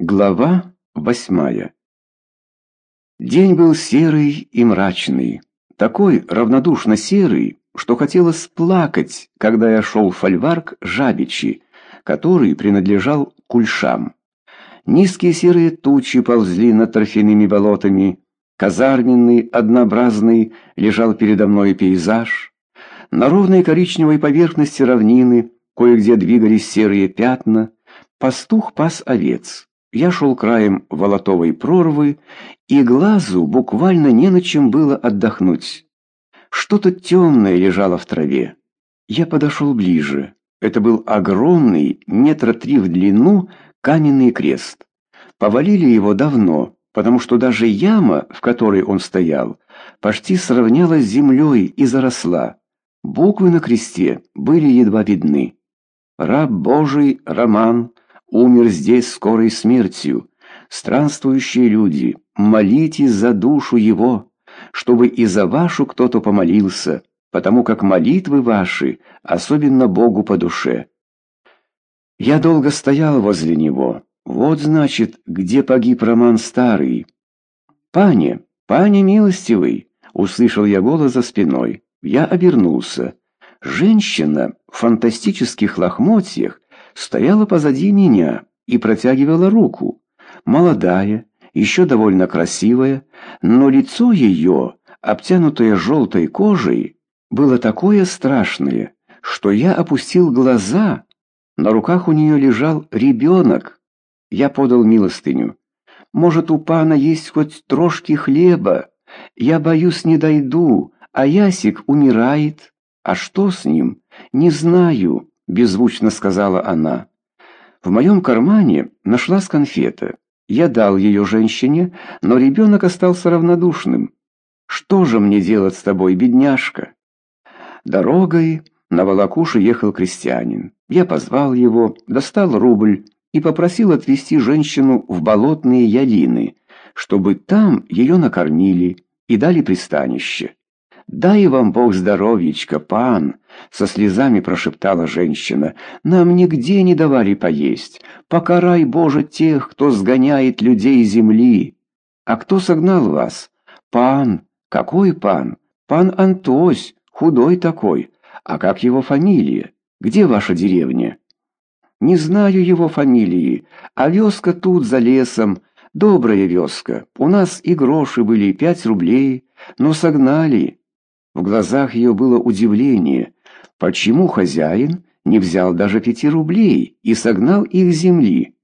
Глава восьмая День был серый и мрачный, такой равнодушно серый, что хотелось плакать, когда я шел в фольварк Жабичи, который принадлежал кульшам. Низкие серые тучи ползли над торфяными болотами, казарменный, однообразный лежал передо мной пейзаж. На ровной коричневой поверхности равнины кое-где двигались серые пятна, пастух пас овец. Я шел краем волотовой прорвы, и глазу буквально не на чем было отдохнуть. Что-то темное лежало в траве. Я подошел ближе. Это был огромный, метра три в длину, каменный крест. Повалили его давно, потому что даже яма, в которой он стоял, почти сравнялась с землей и заросла. Буквы на кресте были едва видны. «Раб Божий Роман», умер здесь скорой смертью. Странствующие люди, молитесь за душу его, чтобы и за вашу кто-то помолился, потому как молитвы ваши особенно Богу по душе. Я долго стоял возле него. Вот, значит, где погиб Роман Старый. «Пане, пане милостивый!» — услышал я голос за спиной. Я обернулся. Женщина в фантастических лохмотьях стояла позади меня и протягивала руку. Молодая, еще довольно красивая, но лицо ее, обтянутое желтой кожей, было такое страшное, что я опустил глаза. На руках у нее лежал ребенок. Я подал милостыню. «Может, у пана есть хоть трошки хлеба? Я боюсь, не дойду, а Ясик умирает. А что с ним? Не знаю». — беззвучно сказала она. В моем кармане нашлась конфета. Я дал ее женщине, но ребенок остался равнодушным. «Что же мне делать с тобой, бедняжка?» Дорогой на волокуше ехал крестьянин. Я позвал его, достал рубль и попросил отвезти женщину в болотные ялины, чтобы там ее накормили и дали пристанище. «Дай вам Бог здоровьечка, пан!» — со слезами прошептала женщина. «Нам нигде не давали поесть. Покарай, Боже, тех, кто сгоняет людей земли!» «А кто согнал вас?» «Пан! Какой пан? Пан Антось, худой такой. А как его фамилия? Где ваша деревня?» «Не знаю его фамилии, а вёска тут, за лесом. Добрая вёска. У нас и гроши были, пять рублей, но согнали». В глазах ее было удивление. Почему хозяин не взял даже пяти рублей и согнал их с земли?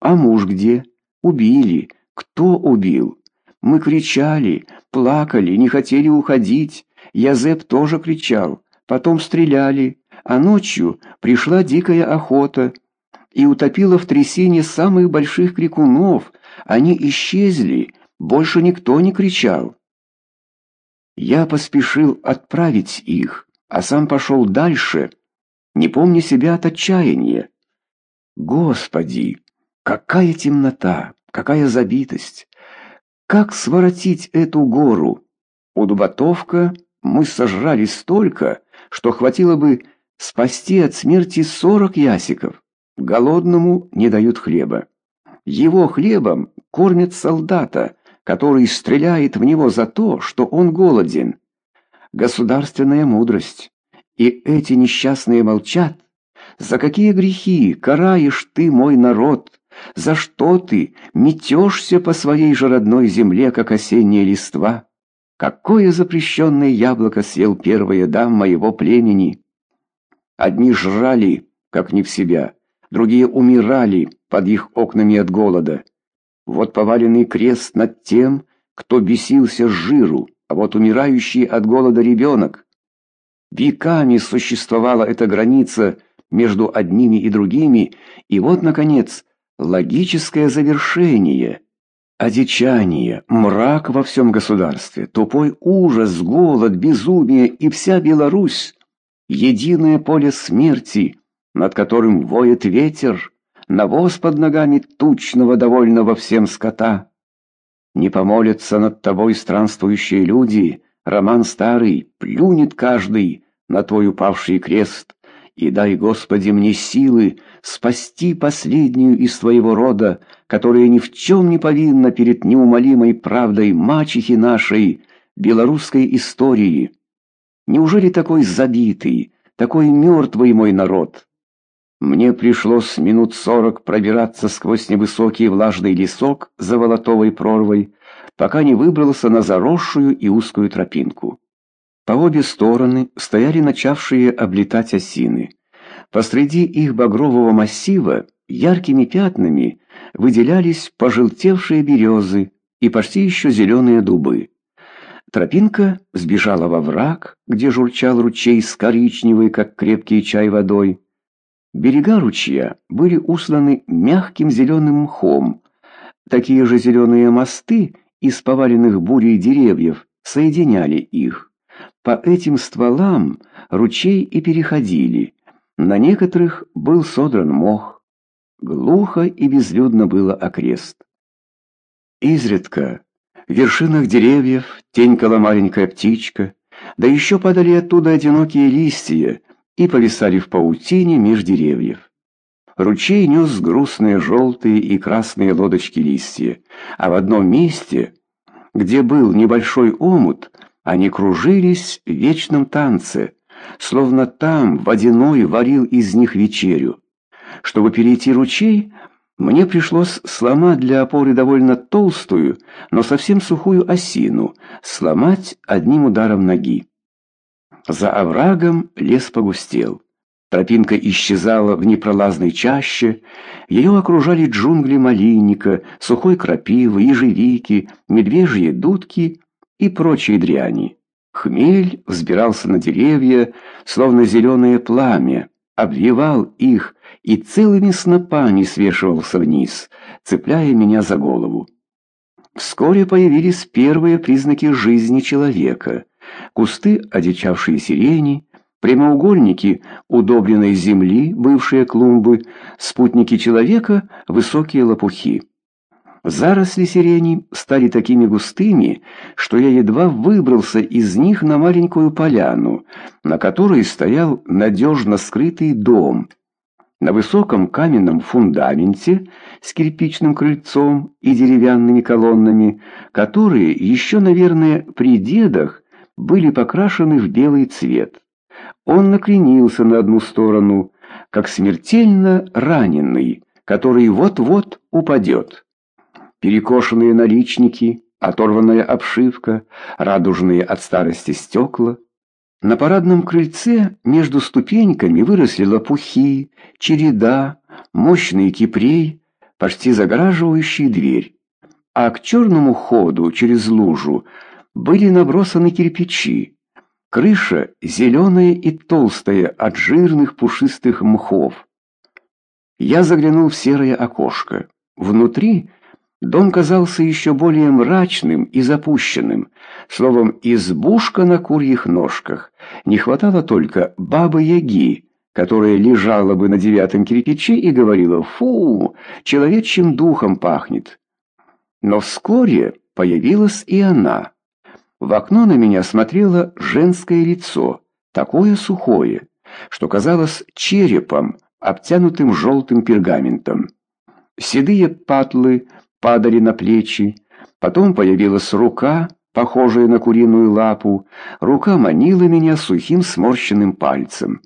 А муж где? Убили. Кто убил? Мы кричали, плакали, не хотели уходить. Язеп тоже кричал. Потом стреляли. А ночью пришла дикая охота и утопила в трясине самых больших крикунов. Они исчезли. Больше никто не кричал. Я поспешил отправить их, а сам пошел дальше, не помня себя от отчаяния. Господи, какая темнота, какая забитость! Как своротить эту гору? У Дубатовка мы сожрали столько, что хватило бы спасти от смерти сорок ясиков. Голодному не дают хлеба. Его хлебом кормят солдата, который стреляет в него за то, что он голоден. Государственная мудрость. И эти несчастные молчат. За какие грехи караешь ты мой народ? За что ты метешься по своей же родной земле, как осенняя листва? Какое запрещенное яблоко съел первая дам моего племени? Одни жрали, как не в себя, другие умирали под их окнами от голода. Вот поваленный крест над тем, кто бесился с жиру, а вот умирающий от голода ребенок. Веками существовала эта граница между одними и другими, и вот, наконец, логическое завершение. Одичание, мрак во всем государстве, тупой ужас, голод, безумие и вся Беларусь — единое поле смерти, над которым воет ветер, навоз под ногами тучного, довольного всем скота. Не помолятся над тобой странствующие люди, роман старый, плюнет каждый на твой упавший крест, и дай, Господи, мне силы спасти последнюю из твоего рода, которая ни в чем не повинна перед неумолимой правдой мачехи нашей, белорусской истории. Неужели такой забитый, такой мертвый мой народ? Мне пришлось минут сорок пробираться сквозь невысокий влажный лесок за волотовой прорвой, пока не выбрался на заросшую и узкую тропинку. По обе стороны стояли начавшие облетать осины. Посреди их багрового массива яркими пятнами выделялись пожелтевшие березы и почти еще зеленые дубы. Тропинка сбежала во враг, где журчал ручей с коричневой, как крепкий чай, водой. Берега ручья были усланы мягким зеленым мхом. Такие же зеленые мосты из поваленных бурей деревьев соединяли их. По этим стволам ручей и переходили. На некоторых был содран мох. Глухо и безлюдно было окрест. Изредка в вершинах деревьев тенькала маленькая птичка, да еще падали оттуда одинокие листья и повисали в паутине меж деревьев. Ручей нес грустные желтые и красные лодочки листья, а в одном месте, где был небольшой омут, они кружились в вечном танце, словно там водяной варил из них вечерю. Чтобы перейти ручей, мне пришлось сломать для опоры довольно толстую, но совсем сухую осину, сломать одним ударом ноги. За оврагом лес погустел. Тропинка исчезала в непролазной чаще, ее окружали джунгли малинника, сухой крапивы, ежевики, медвежьи дудки и прочие дряни. Хмель взбирался на деревья, словно зеленое пламя, обвивал их и целыми снопами свешивался вниз, цепляя меня за голову. Вскоре появились первые признаки жизни человека. Кусты одичавшие сирени, прямоугольники удобренной земли, бывшие клумбы, спутники человека, высокие лопухи. Заросли сирени стали такими густыми, что я едва выбрался из них на маленькую поляну, на которой стоял надежно скрытый дом. На высоком каменном фундаменте с кирпичным крыльцом и деревянными колоннами, которые еще, наверное, при дедах были покрашены в белый цвет. Он накренился на одну сторону, как смертельно раненый, который вот-вот упадет перекошенные наличники, оторванная обшивка, радужные от старости стекла. На парадном крыльце между ступеньками выросли лопухи, череда, мощный кипрей, почти загораживающий дверь. А к черному ходу через лужу были набросаны кирпичи. Крыша зеленая и толстая от жирных пушистых мхов. Я заглянул в серое окошко. Внутри Дом казался еще более мрачным и запущенным, словом, избушка на курьих ножках. Не хватало только бабы-яги, которая лежала бы на девятом кирпиче и говорила «Фу, человечьим духом пахнет». Но вскоре появилась и она. В окно на меня смотрело женское лицо, такое сухое, что казалось черепом, обтянутым желтым пергаментом. Седые патлы падали на плечи. Потом появилась рука, похожая на куриную лапу. Рука манила меня сухим сморщенным пальцем.